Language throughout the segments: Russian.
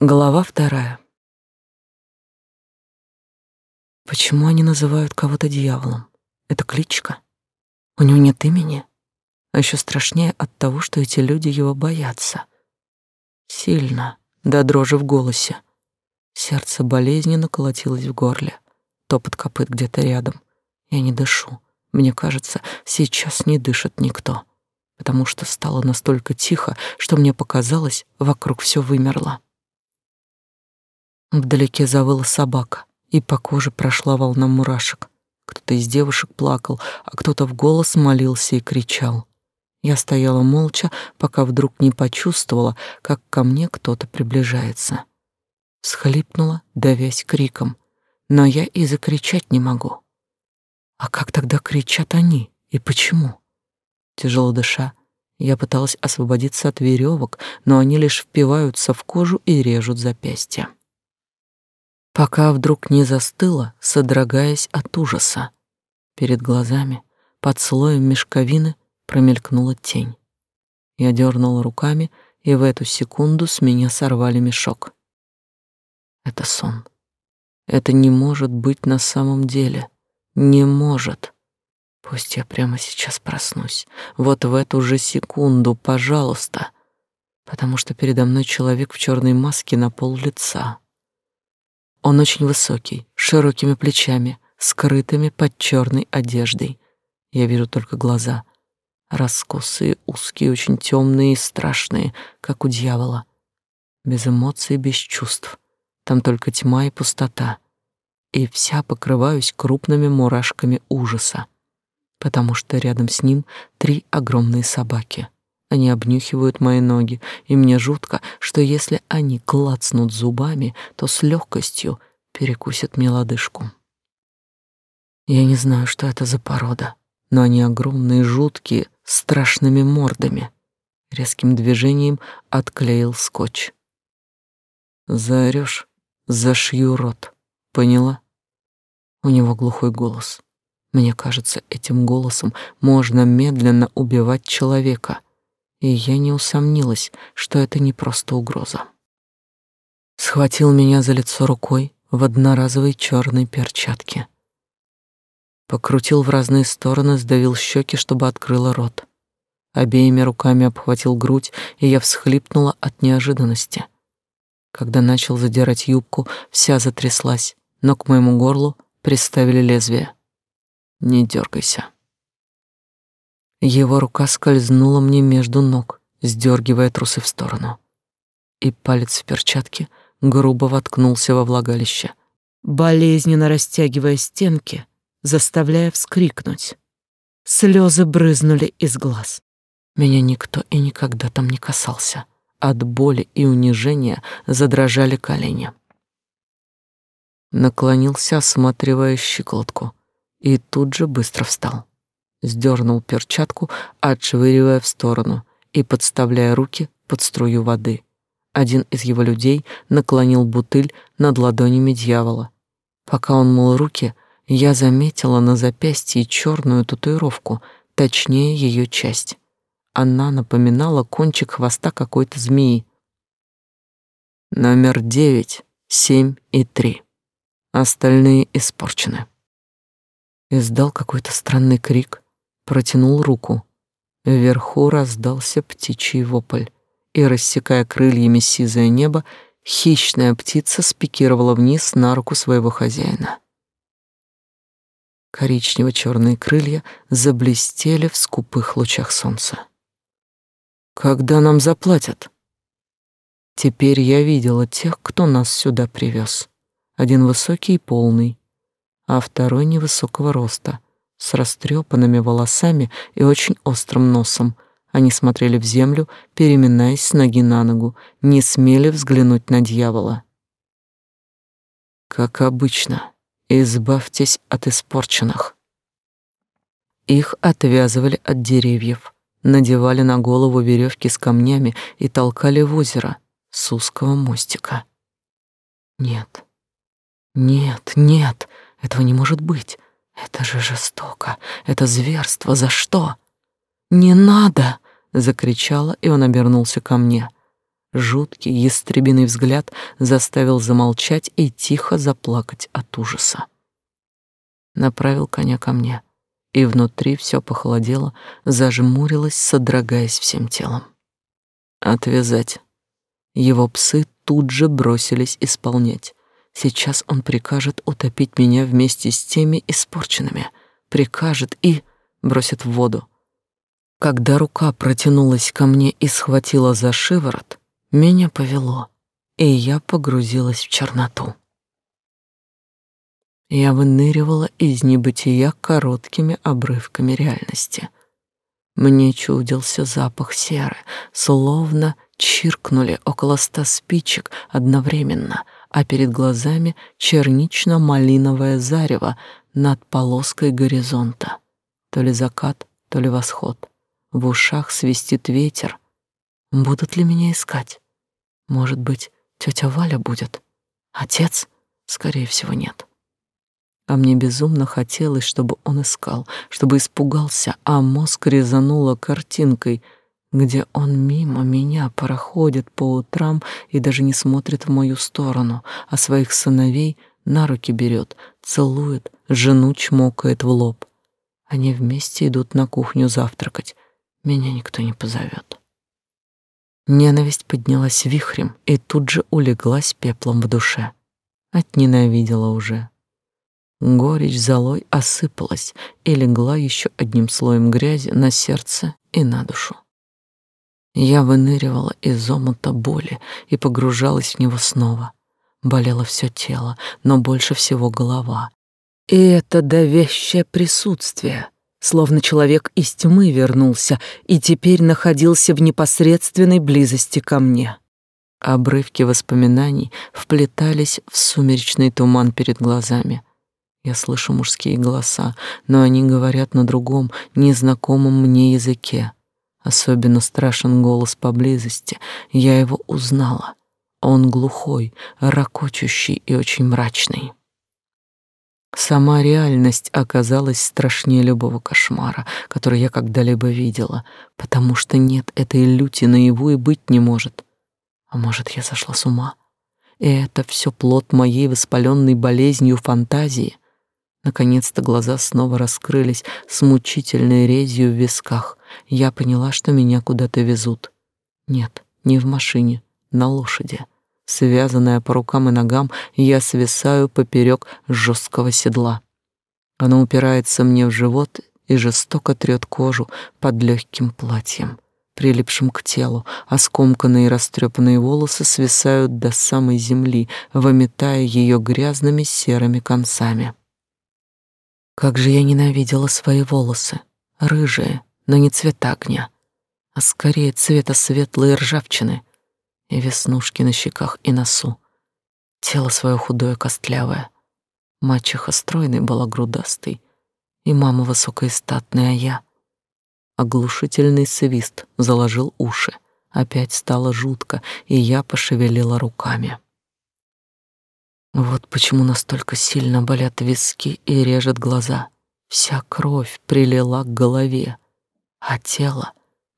Глава вторая. Почему они называют кого-то дьяволом? Это кличка. У него нет имени. А еще страшнее от того, что эти люди его боятся. Сильно, до дрожи в голосе. Сердце болезненно колотилось в горле. Топот копыт где-то рядом. Я не дышу. Мне кажется, сейчас не дышит никто, потому что стало настолько тихо, что мне показалось, вокруг все вымерло. Вдалеке завыла собака, и по коже прошла волна мурашек. Кто-то из девушек плакал, а кто-то в голос молился и кричал. Я стояла молча, пока вдруг не почувствовала, как ко мне кто-то приближается. Схлипнула, давясь криком, но я и закричать не могу. А как тогда кричат они и почему? Тяжело дыша, я пыталась освободиться от веревок, но они лишь впиваются в кожу и режут запястья пока вдруг не застыла, содрогаясь от ужаса. Перед глазами, под слоем мешковины, промелькнула тень. Я дернула руками, и в эту секунду с меня сорвали мешок. Это сон. Это не может быть на самом деле. Не может. Пусть я прямо сейчас проснусь. Вот в эту же секунду, пожалуйста. Потому что передо мной человек в черной маске на пол лица. Он очень высокий, с широкими плечами, скрытыми под черной одеждой. Я вижу только глаза, раскосые, узкие, очень темные и страшные, как у дьявола. Без эмоций, без чувств. Там только тьма и пустота. И вся покрываюсь крупными мурашками ужаса, потому что рядом с ним три огромные собаки — они обнюхивают мои ноги, и мне жутко, что если они клацнут зубами, то с легкостью перекусят мне лодыжку. Я не знаю, что это за порода, но они огромные, жуткие, страшными мордами. Резким движением отклеил скотч. Заорёшь, зашью рот. Поняла? У него глухой голос. Мне кажется, этим голосом можно медленно убивать человека — и я не усомнилась, что это не просто угроза. Схватил меня за лицо рукой в одноразовой черной перчатке. Покрутил в разные стороны, сдавил щеки, чтобы открыла рот. Обеими руками обхватил грудь, и я всхлипнула от неожиданности. Когда начал задирать юбку, вся затряслась, но к моему горлу приставили лезвие. «Не дергайся», его рука скользнула мне между ног, сдергивая трусы в сторону. И палец в перчатке грубо воткнулся во влагалище, болезненно растягивая стенки, заставляя вскрикнуть. Слезы брызнули из глаз. Меня никто и никогда там не касался. От боли и унижения задрожали колени. Наклонился, осматривая щиколотку, и тут же быстро встал сдернул перчатку, отшвыривая в сторону и подставляя руки под струю воды. Один из его людей наклонил бутыль над ладонями дьявола. Пока он мыл руки, я заметила на запястье черную татуировку, точнее ее часть. Она напоминала кончик хвоста какой-то змеи. Номер девять, семь и три. Остальные испорчены. Издал какой-то странный крик, протянул руку. Вверху раздался птичий вопль, и, рассекая крыльями сизое небо, хищная птица спикировала вниз на руку своего хозяина. Коричнево-черные крылья заблестели в скупых лучах солнца. «Когда нам заплатят?» Теперь я видела тех, кто нас сюда привез. Один высокий и полный, а второй невысокого роста — с растрепанными волосами и очень острым носом. Они смотрели в землю, переминаясь с ноги на ногу, не смели взглянуть на дьявола. Как обычно, избавьтесь от испорченных. Их отвязывали от деревьев, надевали на голову веревки с камнями и толкали в озеро с узкого мостика. Нет, нет, нет, этого не может быть. Это же жестоко, это зверство, за что? Не надо, закричала, и он обернулся ко мне. Жуткий, ястребиный взгляд заставил замолчать и тихо заплакать от ужаса. Направил коня ко мне, и внутри все похолодело, зажмурилось, содрогаясь всем телом. Отвязать. Его псы тут же бросились исполнять. Сейчас он прикажет утопить меня вместе с теми испорченными. Прикажет и бросит в воду. Когда рука протянулась ко мне и схватила за шиворот, меня повело, и я погрузилась в черноту. Я выныривала из небытия короткими обрывками реальности. Мне чудился запах серы, словно чиркнули около ста спичек одновременно, а перед глазами чернично-малиновое зарево над полоской горизонта. То ли закат, то ли восход. В ушах свистит ветер. Будут ли меня искать? Может быть, тетя Валя будет? Отец? Скорее всего, нет. А мне безумно хотелось, чтобы он искал, чтобы испугался, а мозг резануло картинкой, где он мимо меня проходит по утрам и даже не смотрит в мою сторону, а своих сыновей на руки берет, целует, жену чмокает в лоб. Они вместе идут на кухню завтракать. Меня никто не позовет. Ненависть поднялась вихрем и тут же улеглась пеплом в душе. Отненавидела уже. Горечь золой осыпалась и легла еще одним слоем грязи на сердце и на душу. Я выныривала из омута боли и погружалась в него снова. Болело все тело, но больше всего голова. И это давящее присутствие — словно человек из тьмы вернулся и теперь находился в непосредственной близости ко мне. Обрывки воспоминаний вплетались в сумеречный туман перед глазами. Я слышу мужские голоса, но они говорят на другом, незнакомом мне языке. Особенно страшен голос поблизости. Я его узнала. Он глухой, ракочущий и очень мрачный. Сама реальность оказалась страшнее любого кошмара, который я когда-либо видела, потому что нет этой люти наяву и быть не может. А может, я сошла с ума? И это все плод моей воспаленной болезнью фантазии. Наконец-то глаза снова раскрылись с мучительной резью в висках. Я поняла, что меня куда-то везут. Нет, не в машине, на лошади. Связанная по рукам и ногам, я свисаю поперек жесткого седла. Оно упирается мне в живот и жестоко трет кожу под легким платьем, прилипшим к телу, а скомканные растрепанные волосы свисают до самой земли, выметая ее грязными серыми концами. Как же я ненавидела свои волосы, рыжие, но не цвета огня, а скорее цвета светлой ржавчины, и веснушки на щеках и носу. Тело свое худое, костлявое. Мачеха стройной была грудастой, и мама высокая статная, а я... Оглушительный свист заложил уши. Опять стало жутко, и я пошевелила руками. Вот почему настолько сильно болят виски и режет глаза. Вся кровь прилила к голове, а тело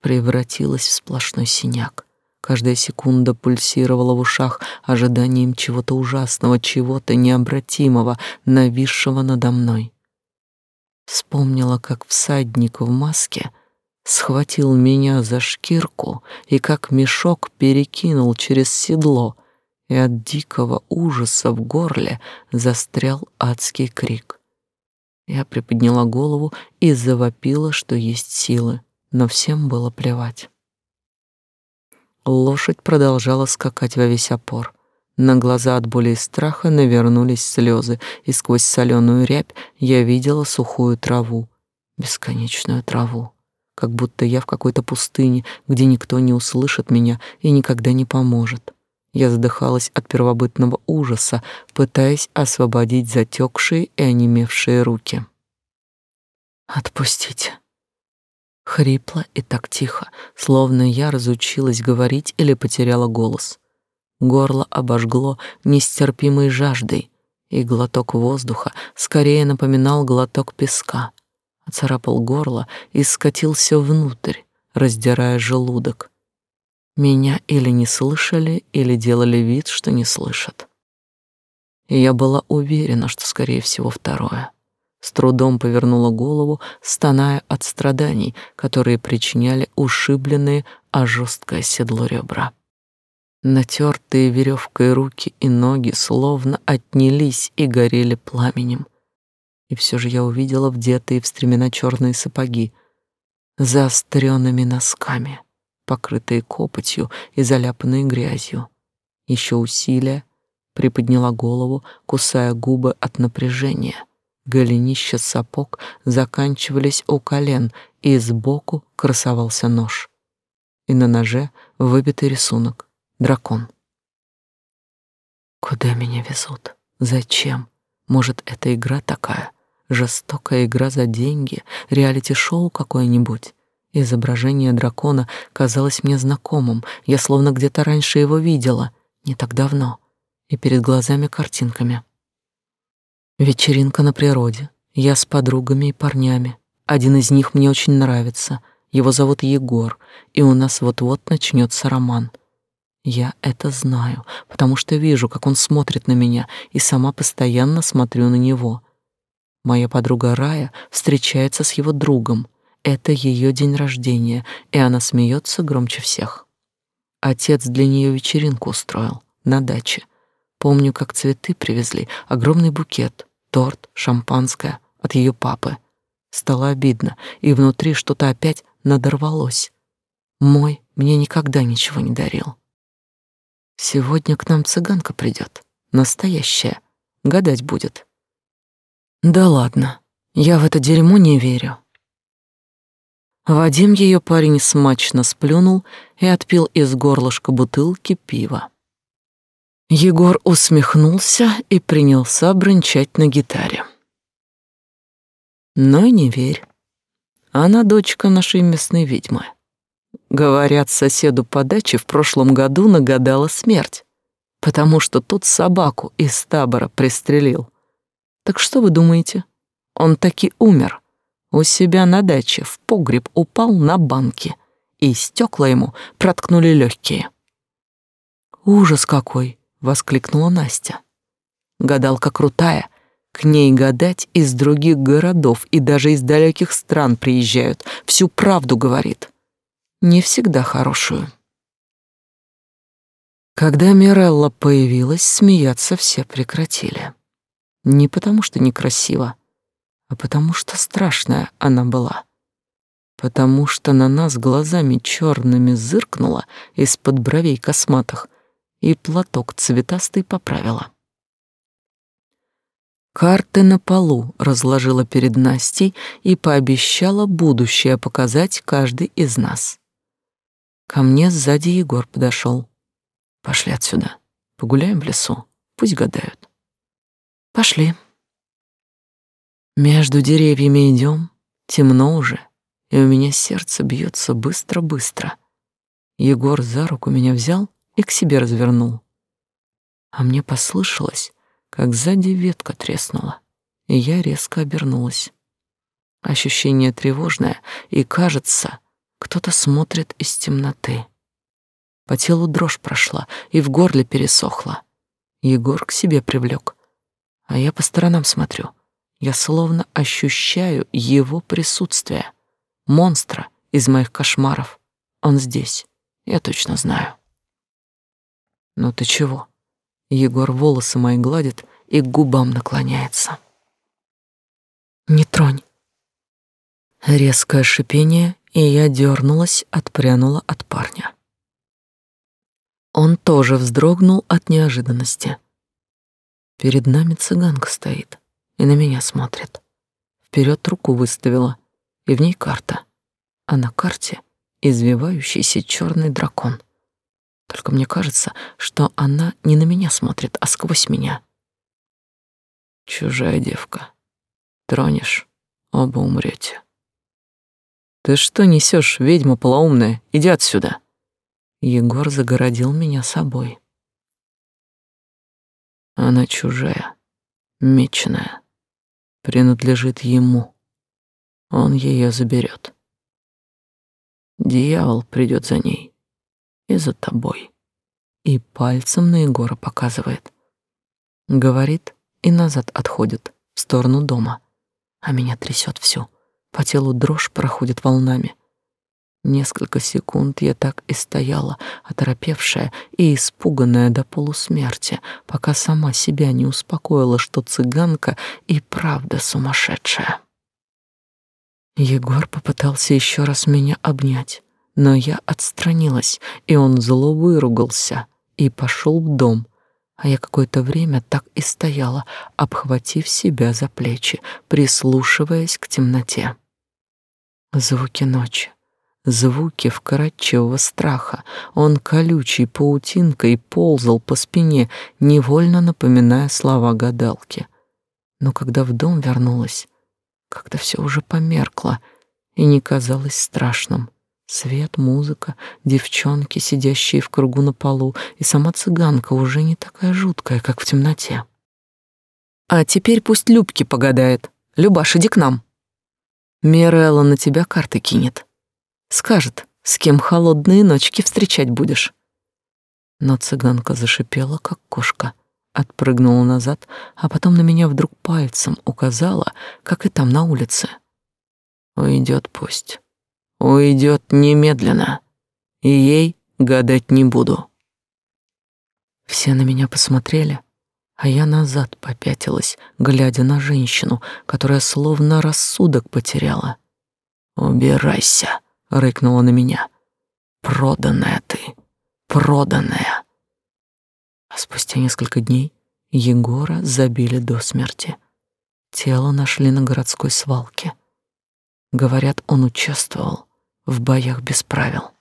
превратилось в сплошной синяк. Каждая секунда пульсировала в ушах ожиданием чего-то ужасного, чего-то необратимого, нависшего надо мной. Вспомнила, как всадник в маске схватил меня за шкирку и как мешок перекинул через седло, и от дикого ужаса в горле застрял адский крик. Я приподняла голову и завопила, что есть силы, но всем было плевать. Лошадь продолжала скакать во весь опор. На глаза от боли и страха навернулись слезы, и сквозь соленую рябь я видела сухую траву, бесконечную траву, как будто я в какой-то пустыне, где никто не услышит меня и никогда не поможет. Я задыхалась от первобытного ужаса, пытаясь освободить затекшие и онемевшие руки. «Отпустите», Хрипло и так тихо, словно я разучилась говорить или потеряла голос. Горло обожгло нестерпимой жаждой, и глоток воздуха скорее напоминал глоток песка. Оцарапал горло и скатился внутрь, раздирая желудок. Меня или не слышали, или делали вид, что не слышат. И я была уверена, что, скорее всего, второе. С трудом повернула голову, стоная от страданий, которые причиняли ушибленные, а жесткое седло ребра. Натертые веревкой руки и ноги словно отнялись и горели пламенем. И все же я увидела вдетые в стремена черные сапоги, заостренными носками, покрытые копотью и заляпанные грязью. Еще усилия, приподняла голову, кусая губы от напряжения. Голенища сапог заканчивались у колен, и сбоку красовался нож. И на ноже выбитый рисунок дракон. Куда меня везут? Зачем? Может, это игра такая? Жестокая игра за деньги? Реалити-шоу какое-нибудь? Изображение дракона казалось мне знакомым. Я словно где-то раньше его видела. Не так давно. И перед глазами картинками. Вечеринка на природе. Я с подругами и парнями. Один из них мне очень нравится. Его зовут Егор, и у нас вот-вот начнется роман — я это знаю, потому что вижу, как он смотрит на меня, и сама постоянно смотрю на него. Моя подруга Рая встречается с его другом. Это ее день рождения, и она смеется громче всех. Отец для нее вечеринку устроил на даче. Помню, как цветы привезли, огромный букет, торт, шампанское от ее папы. Стало обидно, и внутри что-то опять надорвалось. Мой мне никогда ничего не дарил. Сегодня к нам цыганка придет, настоящая, гадать будет. Да ладно, я в это дерьмо не верю. Вадим ее парень смачно сплюнул и отпил из горлышка бутылки пива. Егор усмехнулся и принялся бренчать на гитаре. Но не верь. Она дочка нашей местной ведьмы. Говорят, соседу по даче в прошлом году нагадала смерть, потому что тут собаку из табора пристрелил. Так что вы думаете? Он таки умер. У себя на даче в погреб упал на банке, и стекла ему проткнули легкие. «Ужас какой!» — воскликнула Настя. Гадалка крутая, к ней гадать из других городов и даже из далеких стран приезжают, всю правду говорит не всегда хорошую. Когда Мирелла появилась, смеяться все прекратили. Не потому что некрасиво, а потому что страшная она была. Потому что на нас глазами черными зыркнула из-под бровей косматых и платок цветастый поправила. Карты на полу разложила перед Настей и пообещала будущее показать каждый из нас. Ко мне сзади Егор подошел. Пошли отсюда. Погуляем в лесу. Пусть гадают. Пошли. Между деревьями идем. Темно уже, и у меня сердце бьется быстро-быстро. Егор за руку меня взял и к себе развернул. А мне послышалось, как сзади ветка треснула, и я резко обернулась. Ощущение тревожное, и кажется, кто-то смотрит из темноты. По телу дрожь прошла и в горле пересохла. Егор к себе привлек, а я по сторонам смотрю. Я словно ощущаю его присутствие. Монстра из моих кошмаров. Он здесь, я точно знаю. Ну ты чего? Егор волосы мои гладит и к губам наклоняется. Не тронь. Резкое шипение, и я дернулась, отпрянула от парня. Он тоже вздрогнул от неожиданности. Перед нами цыганка стоит и на меня смотрит. Вперед руку выставила, и в ней карта. А на карте извивающийся черный дракон. Только мне кажется, что она не на меня смотрит, а сквозь меня. Чужая девка. Тронешь, оба умрете. Ты что несешь, ведьма полоумная? Иди отсюда. Егор загородил меня собой. Она чужая, меченая, принадлежит ему. Он ее заберет. Дьявол придет за ней, и за тобой. И пальцем на Егора показывает. Говорит и назад отходит, в сторону дома. А меня трясет всю. По телу дрожь проходит волнами. Несколько секунд я так и стояла, оторопевшая и испуганная до полусмерти, пока сама себя не успокоила, что цыганка и правда сумасшедшая. Егор попытался еще раз меня обнять, но я отстранилась, и он зло выругался и пошел в дом, а я какое-то время так и стояла, обхватив себя за плечи, прислушиваясь к темноте. Звуки ночи, звуки вкрадчивого страха. Он колючей паутинкой ползал по спине, невольно напоминая слова гадалки. Но когда в дом вернулась, как-то все уже померкло и не казалось страшным. Свет, музыка, девчонки, сидящие в кругу на полу, и сама цыганка уже не такая жуткая, как в темноте. А теперь пусть Любки погадает. Любаш, иди к нам. Мирелла на тебя карты кинет. Скажет, с кем холодные ночки встречать будешь. Но цыганка зашипела, как кошка, отпрыгнула назад, а потом на меня вдруг пальцем указала, как и там на улице. Уйдет пусть. Уйдет немедленно. И ей гадать не буду. Все на меня посмотрели, а я назад попятилась, глядя на женщину, которая словно рассудок потеряла. «Убирайся!» Рыкнула на меня. Проданная ты, проданная. А спустя несколько дней Егора забили до смерти. Тело нашли на городской свалке. Говорят, он участвовал в боях без правил.